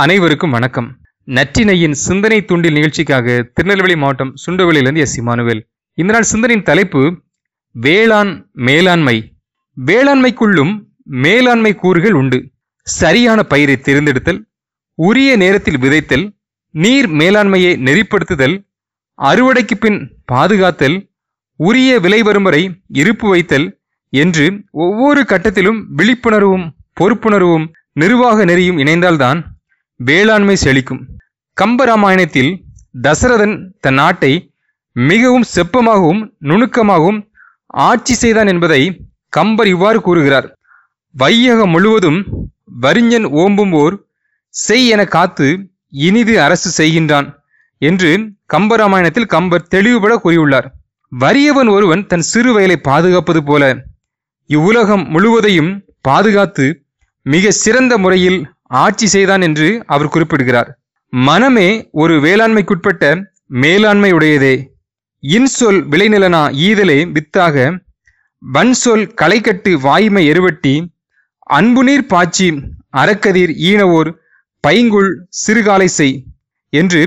அனைவருக்கும் வணக்கம். நற்றினையின் சிந்தனை துண்டில் நிகழ்ச்சிக்காக திருநெல்வேலி மாவட்டம் சுண்டவெளியிலிருந்து எஸ். இமானுவேல். இந்த நாள் சிந்தனையின் தலைப்பு வேளாண் மேலாண்மை. வேளாண்மைக்குள்ளும் மேலாண்மை கூறுகள் உண்டு. சரியான பயிரை தேர்ந்தெடுத்தல் உரிய நேரத்தில் விதைத்தல் நீர் மேலாண்மையை நெறிப்படுத்துதல் அறுவடைக்கு பின் பாதுகாத்தல் உரிய விலை வரும் வரை இருப்பு வைத்தல் என்று ஒவ்வொரு கட்டத்திலும் விழிப்புணர்வும் பொறுப்புணர்வும் நிர்வாக நெறியும் இணைந்தால்தான் வேளாண்மை செழிக்கும். கம்பராமாயணத்தில் தசரதன் தன் நாட்டை மிகவும் செப்பமாகவும் நுணுக்கமாகவும் ஆட்சி செய்தான் என்பதை கம்பர் இவ்வாறு கூறுகிறார். வையகம் முழுவதும் வரிஞ்சன் ஓம்பும்போர் செய் என காத்து இனிது அரசு செய்கின்றான் என்று கம்பராமாயணத்தில் கம்பர் தெளிவுபட கூறியுள்ளார். வறியவன் ஒருவன் தன் சிறு வயலை பாதுகாப்பது போல இவ்வுலகம் முழுவதையும் பாதுகாத்து மிக சிறந்த முறையில் ஆட்சி செய்தான் என்று அவர் குறிப்பிடுகிறார். மனமே ஒரு வேளாண்மைக்குட்பட்ட மேலாண்மையுடையதே. இன்சொல் விளைநிலனா ஈதலே வித்தாக. வன்சொல் களைக்கட்டு வாய்மை எருவட்டி. அன்புநீர் பாய்ச்சி அறக்கதிர் ஈனவோர் பைங்குள் சிறுகாலை செய் என்று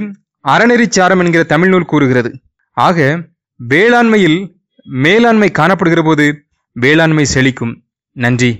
அறநெறிச்சாரம் என்கிற தமிழ்நூல் கூறுகிறது. ஆக வேளாண்மையில் மேலாண்மை காணப்படுகிற போது வேளாண்மை செழிக்கும். நன்றி.